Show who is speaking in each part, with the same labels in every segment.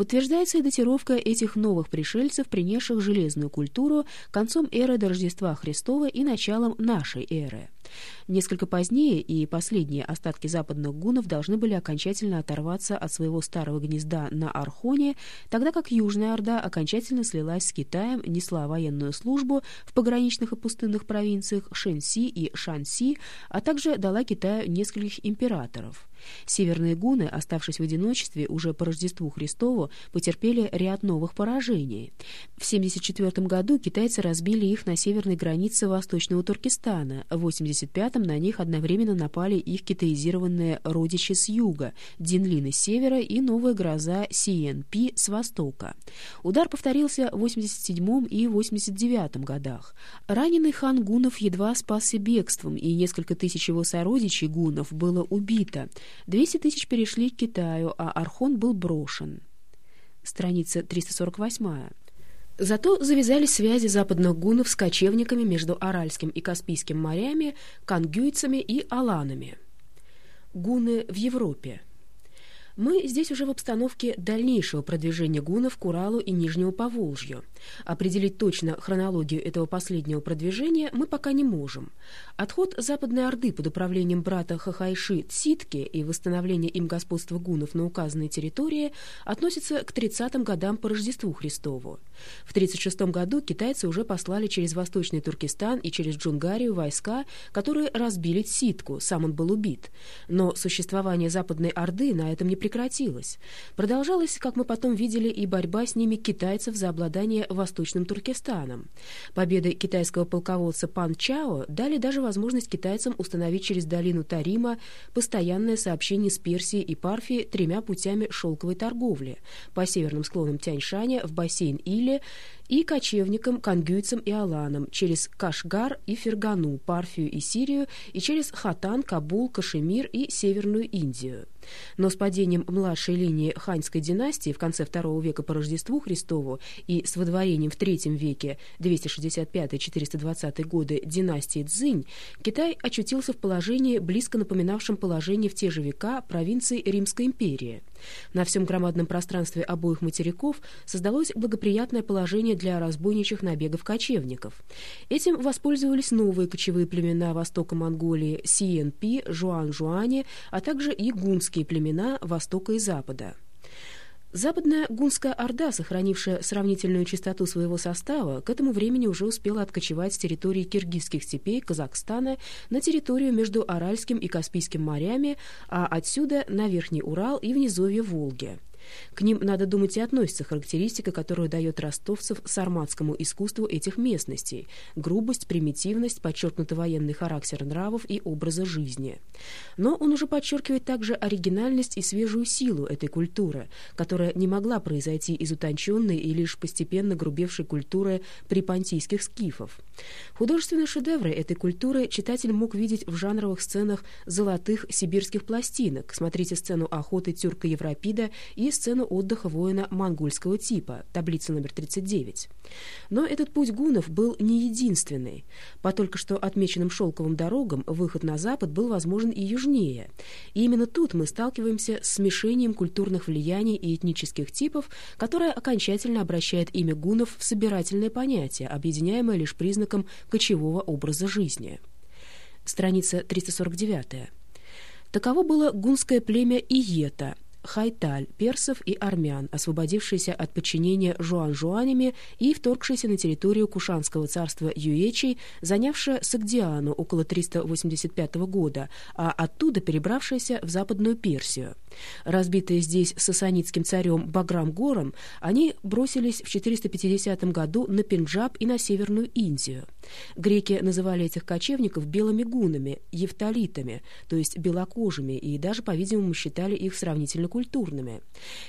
Speaker 1: Подтверждается и датировка этих новых пришельцев, принесших железную культуру концом эры до Рождества Христова и началом нашей эры. Несколько позднее и последние остатки западных гунов должны были окончательно оторваться от своего старого гнезда на Архоне, тогда как Южная Орда окончательно слилась с Китаем, несла военную службу в пограничных и пустынных провинциях Шэньси и Шанси, а также дала Китаю нескольких императоров. Северные гуны, оставшись в одиночестве уже по Рождеству Христову, потерпели ряд новых поражений. В 1974 году китайцы разбили их на северной границе восточного Туркестана. В 1985 на них одновременно напали их китаизированные родичи с юга, Динлины с севера и новая гроза Сиенпи с востока. Удар повторился в 1987 и 1989 годах. Раненый хан гунов едва спасся бегством, и несколько тысяч его сородичей гунов было убито. 200 тысяч перешли к Китаю, а Архон был брошен. Страница 348. Зато завязались связи западных гунов с кочевниками между Аральским и Каспийским морями, кангюйцами и аланами. Гуны в Европе. Мы здесь уже в обстановке дальнейшего продвижения гунов к Уралу и Нижнему Поволжью. Определить точно хронологию этого последнего продвижения мы пока не можем. Отход Западной Орды под управлением брата Хахайши Цитки и восстановление им господства гунов на указанной территории относятся к 30-м годам по Рождеству Христову. В 36 году китайцы уже послали через Восточный Туркестан и через Джунгарию войска, которые разбили Ситку, сам он был убит. Но существование Западной Орды на этом не прекратилось. Продолжалась, как мы потом видели, и борьба с ними китайцев за обладание Восточным Туркестаном. Победы китайского полководца Пан Чао дали даже возможность китайцам установить через долину Тарима постоянное сообщение с Персией и Парфией тремя путями шелковой торговли по северным склонам Тяньшаня в бассейн Или и кочевникам, кангюйцам и аланам через Кашгар и Фергану, Парфию и Сирию и через Хатан, Кабул, Кашемир и Северную Индию. Но с падением младшей линии ханьской династии в конце II века по Рождеству Христову и с выдворением в III веке 265-420 годы династии Цзинь Китай очутился в положении, близко напоминавшем положение в те же века провинции Римской империи. На всем громадном пространстве обоих материков создалось благоприятное положение для разбойничьих набегов кочевников. Этим воспользовались новые кочевые племена востока Монголии Сиенпи, Жуан-Жуане, а также и гунские племена востока и запада. Западная гунская орда, сохранившая сравнительную чистоту своего состава, к этому времени уже успела откочевать с территории киргизских степей Казахстана на территорию между Аральским и Каспийским морями, а отсюда на Верхний Урал и в низовье Волги. К ним, надо думать, и относится характеристика, которую дает ростовцев сарматскому искусству этих местностей – грубость, примитивность, подчеркнутый военный характер нравов и образа жизни. Но он уже подчеркивает также оригинальность и свежую силу этой культуры, которая не могла произойти из утонченной и лишь постепенно грубевшей культуры припонтийских скифов. Художественные шедевры этой культуры читатель мог видеть в жанровых сценах золотых сибирских пластинок. Смотрите сцену охоты тюрка Европида и сцену отдыха воина монгольского типа, таблица номер 39. Но этот путь гунов был не единственный. По только что отмеченным шелковым дорогам выход на запад был возможен и южнее. И именно тут мы сталкиваемся с смешением культурных влияний и этнических типов, которое окончательно обращает имя гунов в собирательное понятие, объединяемое лишь признаком кочевого образа жизни. Страница 349. Таково было гунское племя Иета – Хайталь, персов и армян, освободившиеся от подчинения жуан-жуанями и вторгшиеся на территорию Кушанского царства Юечей, занявшие Сагдиану около 385 года, а оттуда перебравшиеся в Западную Персию. Разбитые здесь сасанитским царем Баграм-Гором, они бросились в 450 году на Пенджаб и на Северную Индию. Греки называли этих кочевников белыми гунами, евталитами, то есть белокожими, и даже, по-видимому, считали их сравнительно культурными.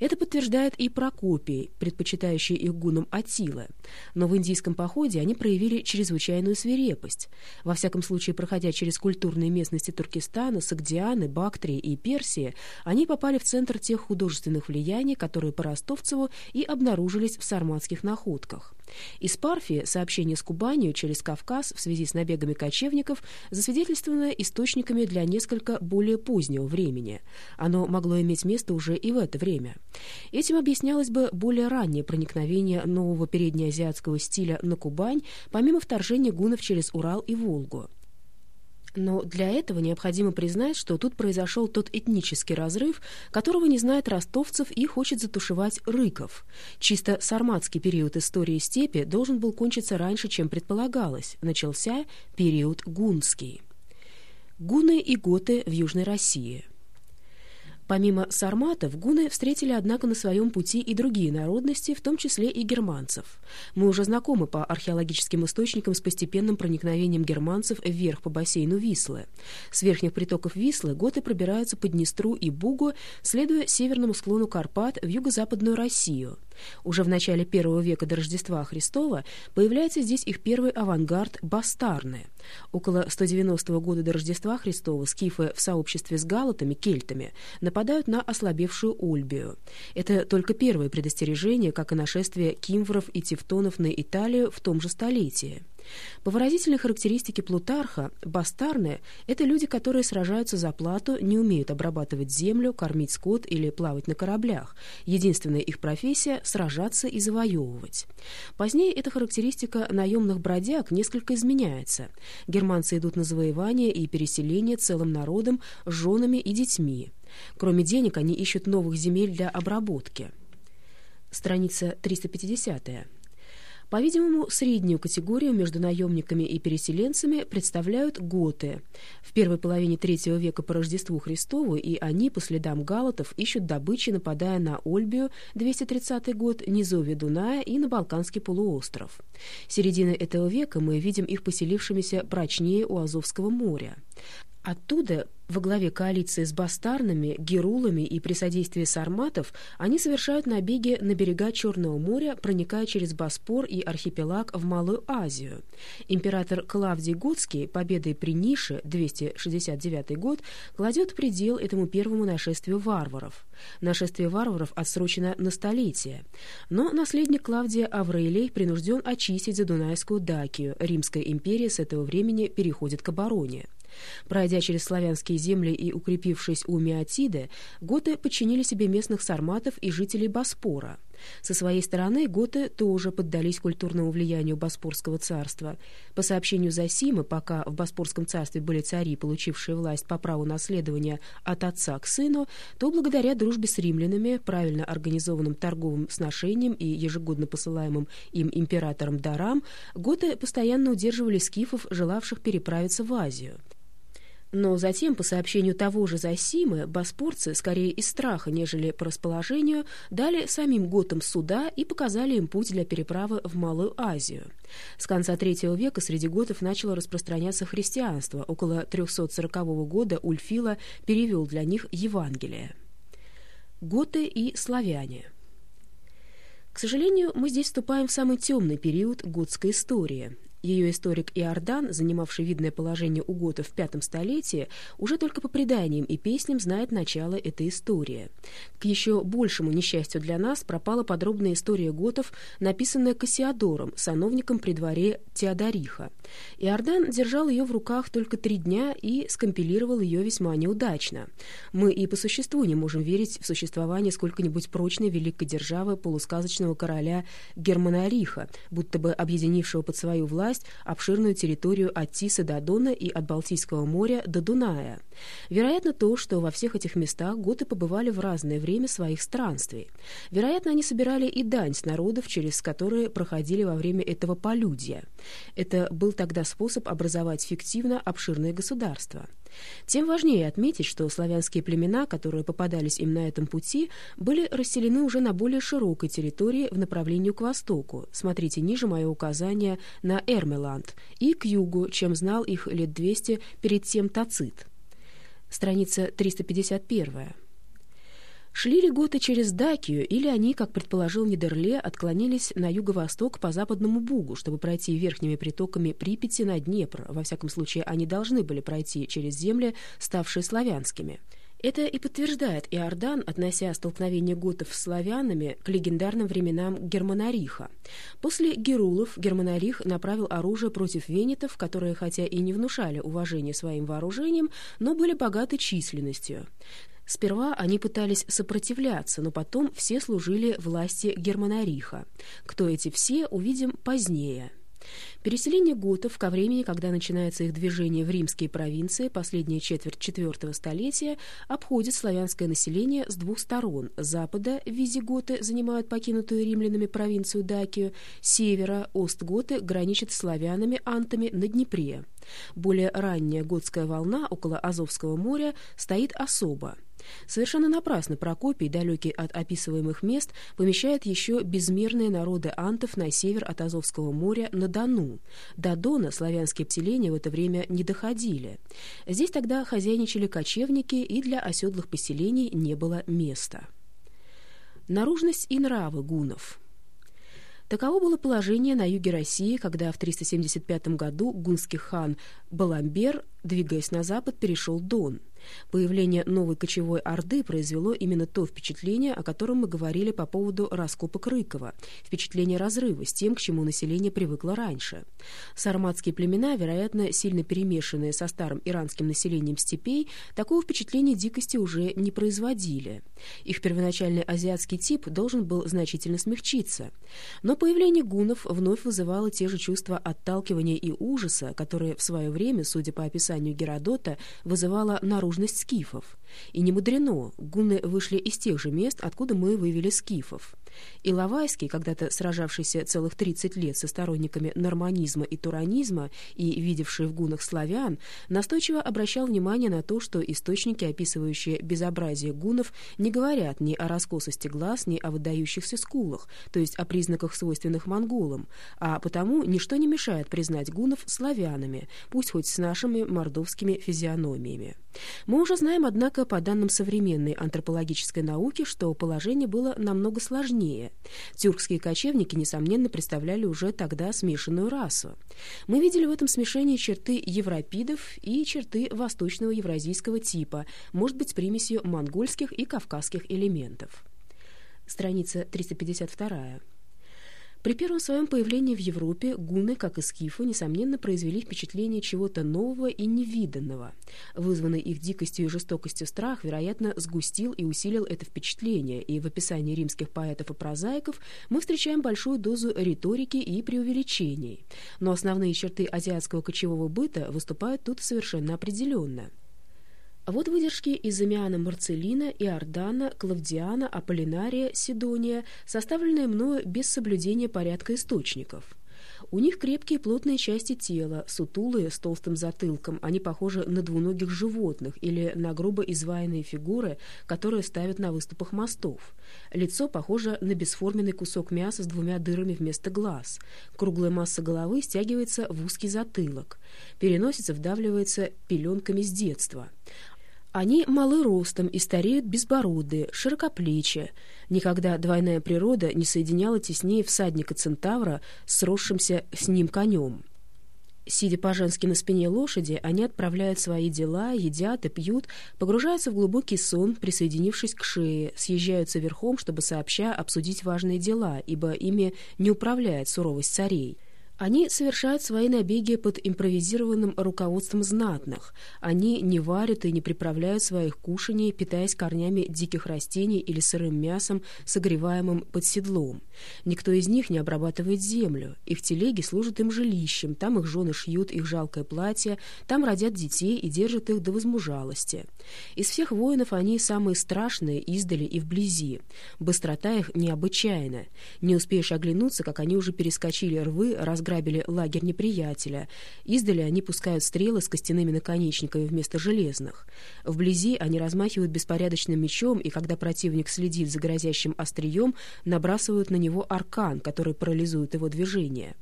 Speaker 1: Это подтверждает и Прокопий, предпочитающий их гунам Атилы. Но в индийском походе они проявили чрезвычайную свирепость. Во всяком случае, проходя через культурные местности Туркестана, Сагдианы, Бактрии и Персии, они попали в центр тех художественных влияний, которые по Ростовцеву и обнаружились в сарматских находках. Из Парфии сообщение с Кубанью через Кавказ в связи с набегами кочевников засвидетельствовано источниками для несколько более позднего времени. Оно могло иметь место уже и в это время. Этим объяснялось бы более раннее проникновение нового переднеазиатского стиля на Кубань, помимо вторжения гунов через Урал и Волгу. Но для этого необходимо признать, что тут произошел тот этнический разрыв, которого не знает ростовцев и хочет затушевать Рыков. Чисто сарматский период истории степи должен был кончиться раньше, чем предполагалось. Начался период гунский. Гуны и готы в Южной России – Помимо сарматов, гуны встретили, однако, на своем пути и другие народности, в том числе и германцев. Мы уже знакомы по археологическим источникам с постепенным проникновением германцев вверх по бассейну Вислы. С верхних притоков Вислы готы пробираются по Днестру и Бугу, следуя северному склону Карпат в юго-западную Россию. Уже в начале первого века до Рождества Христова появляется здесь их первый авангард – бастарны. Около 190 года до Рождества Христова скифы в сообществе с галатами, кельтами, нападают на ослабевшую Ольбию. Это только первое предостережение, как и нашествие кимвров и тевтонов на Италию в том же столетии. По выразительной характеристике Плутарха, бастарны – это люди, которые сражаются за плату, не умеют обрабатывать землю, кормить скот или плавать на кораблях. Единственная их профессия – сражаться и завоевывать. Позднее эта характеристика наемных бродяг несколько изменяется. Германцы идут на завоевание и переселение целым народом, женами и детьми. Кроме денег, они ищут новых земель для обработки. Страница 350 -я. По-видимому, среднюю категорию между наемниками и переселенцами представляют готы. В первой половине третьего века по Рождеству Христову и они, по следам галатов, ищут добычи, нападая на Ольбию, 230 год, низовье Дуная и на Балканский полуостров. Середины этого века мы видим их поселившимися прочнее у Азовского моря. Оттуда, во главе коалиции с бастарнами, герулами и при содействии сарматов, они совершают набеги на берега Черного моря, проникая через Боспор и архипелаг в Малую Азию. Император Клавдий Готский победой при Нише, 269 год, кладет предел этому первому нашествию варваров. Нашествие варваров отсрочено на столетие. Но наследник Клавдия Аврелий принужден очистить Задунайскую Дакию. Римская империя с этого времени переходит к обороне. Пройдя через славянские земли и укрепившись у Меотиды, готы подчинили себе местных сарматов и жителей Боспора. Со своей стороны готы тоже поддались культурному влиянию Боспорского царства. По сообщению Засимы, пока в Боспорском царстве были цари, получившие власть по праву наследования от отца к сыну, то благодаря дружбе с римлянами, правильно организованным торговым сношением и ежегодно посылаемым им императором дарам, готы постоянно удерживали скифов, желавших переправиться в Азию. Но затем, по сообщению того же Засимы, боспорцы, скорее из страха, нежели по расположению, дали самим готам суда и показали им путь для переправы в Малую Азию. С конца III века среди готов начало распространяться христианство. Около 340 года Ульфила перевел для них Евангелие. Готы и славяне К сожалению, мы здесь вступаем в самый темный период готской истории – ее историк Иордан, занимавший видное положение у готов в пятом столетии, уже только по преданиям и песням знает начало этой истории. К еще большему несчастью для нас пропала подробная история готов, написанная Кассиодором, сановником при дворе Теодориха. Иордан держал ее в руках только три дня и скомпилировал ее весьма неудачно. Мы и по существу не можем верить в существование сколько-нибудь прочной великой державы полусказочного короля Германариха, будто бы объединившего под свою власть власть обширную территорию от Тиса до Дона и от Балтийского моря до Дуная. Вероятно, то, что во всех этих местах готы побывали в разное время своих странствий. Вероятно, они собирали и дань с народов, через которые проходили во время этого полюдья. Это был тогда способ образовать фиктивно обширное государство. Тем важнее отметить, что славянские племена, которые попадались им на этом пути, были расселены уже на более широкой территории в направлении к востоку. Смотрите ниже мое указание на Эрмеланд и к югу, чем знал их лет 200 перед тем Тацит. Страница 351. Шли ли готы через Дакию, или они, как предположил Нидерле, отклонились на юго-восток по западному Бугу, чтобы пройти верхними притоками Припяти на Днепр? Во всяком случае, они должны были пройти через земли, ставшие славянскими. Это и подтверждает Иордан, относя столкновение готов с славянами к легендарным временам Германариха. После Герулов Германарих направил оружие против венетов, которые хотя и не внушали уважения своим вооружением, но были богаты численностью. Сперва они пытались сопротивляться, но потом все служили власти Германариха. Кто эти все, увидим позднее. Переселение готов ко времени, когда начинается их движение в римские провинции, последняя четверть IV столетия, обходит славянское население с двух сторон. С запада визиготы занимают покинутую римлянами провинцию Дакию, с севера остготы граничат с славянами антами на Днепре. Более ранняя готская волна около Азовского моря стоит особо. Совершенно напрасно Прокопий, далекий от описываемых мест, помещает еще безмерные народы антов на север от Азовского моря на Дону. До Дона славянские поселения в это время не доходили. Здесь тогда хозяйничали кочевники, и для оседлых поселений не было места. Наружность и нравы гунов – Таково было положение на юге России, когда в 375 году гунский хан Баламбер, двигаясь на запад, перешел Дон. Появление новой кочевой орды произвело именно то впечатление, о котором мы говорили по поводу раскопок Рыкова, впечатление разрыва с тем, к чему население привыкло раньше. Сарматские племена, вероятно, сильно перемешанные со старым иранским населением степей, такого впечатления дикости уже не производили. Их первоначальный азиатский тип должен был значительно смягчиться. Но появление гунов вновь вызывало те же чувства отталкивания и ужаса, которые в свое время, судя по описанию Геродота, вызывало наружность скифов. И не мудрено, гунны вышли из тех же мест, откуда мы вывели скифов. Иловайский, когда-то сражавшийся целых 30 лет со сторонниками норманизма и туранизма и видевший в гунах славян, настойчиво обращал внимание на то, что источники, описывающие безобразие гунов, не говорят ни о раскосости глаз, ни о выдающихся скулах, то есть о признаках, свойственных монголам, а потому ничто не мешает признать гунов славянами, пусть хоть с нашими мордовскими физиономиями. Мы уже знаем, однако, по данным современной антропологической науки, что положение было намного сложнее. Тюркские кочевники, несомненно, представляли уже тогда смешанную расу. Мы видели в этом смешении черты европидов и черты восточного евразийского типа, может быть, с примесью монгольских и кавказских элементов. Страница 352. При первом своем появлении в Европе гуны, как и скифы, несомненно, произвели впечатление чего-то нового и невиданного. Вызванный их дикостью и жестокостью страх, вероятно, сгустил и усилил это впечатление, и в описании римских поэтов и прозаиков мы встречаем большую дозу риторики и преувеличений. Но основные черты азиатского кочевого быта выступают тут совершенно определенно – а вот выдержки из Амиана Марцелина, Иордана, Клавдиана, Аполлинария, Сидония, составленные мною без соблюдения порядка источников. У них крепкие плотные части тела, сутулые, с толстым затылком. Они похожи на двуногих животных или на грубо изваянные фигуры, которые ставят на выступах мостов. Лицо похоже на бесформенный кусок мяса с двумя дырами вместо глаз. Круглая масса головы стягивается в узкий затылок. Переносица вдавливается пеленками с детства. Они малы ростом и стареют безбородые, широкоплечие. Никогда двойная природа не соединяла теснее всадника-центавра с сросшимся с ним конем. Сидя по-женски на спине лошади, они отправляют свои дела, едят и пьют, погружаются в глубокий сон, присоединившись к шее, съезжаются верхом, чтобы сообща обсудить важные дела, ибо ими не управляет суровость царей. Они совершают свои набеги под импровизированным руководством знатных. Они не варят и не приправляют своих кушаний, питаясь корнями диких растений или сырым мясом, согреваемым под седлом. Никто из них не обрабатывает землю. Их телеги служат им жилищем, там их жены шьют их жалкое платье, там родят детей и держат их до возмужалости. Из всех воинов они самые страшные издали и вблизи. Быстрота их необычайна. Не успеешь оглянуться, как они уже перескочили рвы, раз разграбили лагерь неприятеля. Издали они пускают стрелы с костяными наконечниками вместо железных. Вблизи они размахивают беспорядочным мечом, и когда противник следит за грозящим острием, набрасывают на него аркан, который парализует его движение.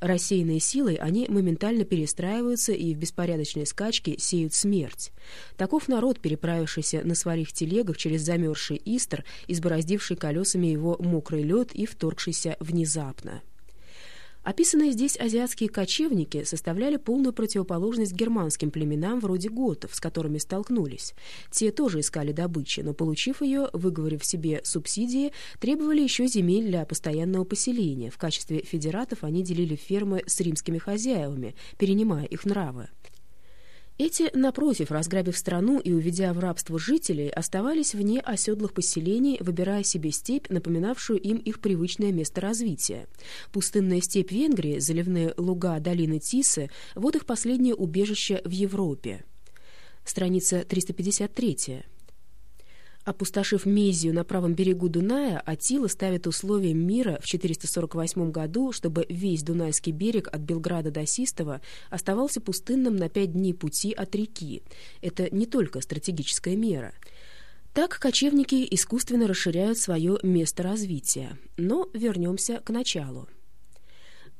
Speaker 1: Рассеянные силой они моментально перестраиваются и в беспорядочной скачке сеют смерть. Таков народ, переправившийся на своих телегах через замерзший Истр, избороздивший колесами его мокрый лед и вторгшийся внезапно. Описанные здесь азиатские кочевники составляли полную противоположность германским племенам вроде готов, с которыми столкнулись. Те тоже искали добычи, но, получив ее, выговорив себе субсидии, требовали еще земель для постоянного поселения. В качестве федератов они делили фермы с римскими хозяевами, перенимая их нравы. Эти, напротив, разграбив страну и уведя в рабство жителей, оставались вне оседлых поселений, выбирая себе степь, напоминавшую им их привычное место развития. Пустынная степь Венгрии, заливные луга долины Тисы — вот их последнее убежище в Европе. Страница 353. Опустошив Мезию на правом берегу Дуная, Атила ставит условием мира в 448 году, чтобы весь Дунайский берег от Белграда до Систова оставался пустынным на пять дней пути от реки. Это не только стратегическая мера. Так кочевники искусственно расширяют свое место развития. Но вернемся к началу.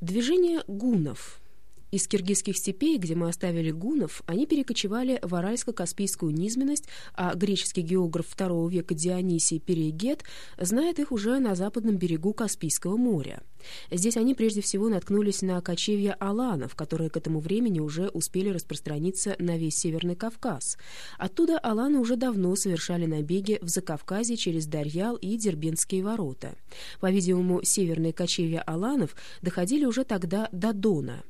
Speaker 1: Движение гуннов – из киргизских степей, где мы оставили гунов, они перекочевали в Аральско-Каспийскую низменность, а греческий географ II века Дионисий Перегет знает их уже на западном берегу Каспийского моря. Здесь они прежде всего наткнулись на кочевья аланов, которые к этому времени уже успели распространиться на весь Северный Кавказ. Оттуда аланы уже давно совершали набеги в Закавказье через Дарьял и Дербенские ворота. По-видимому, северные кочевья аланов доходили уже тогда до Дона.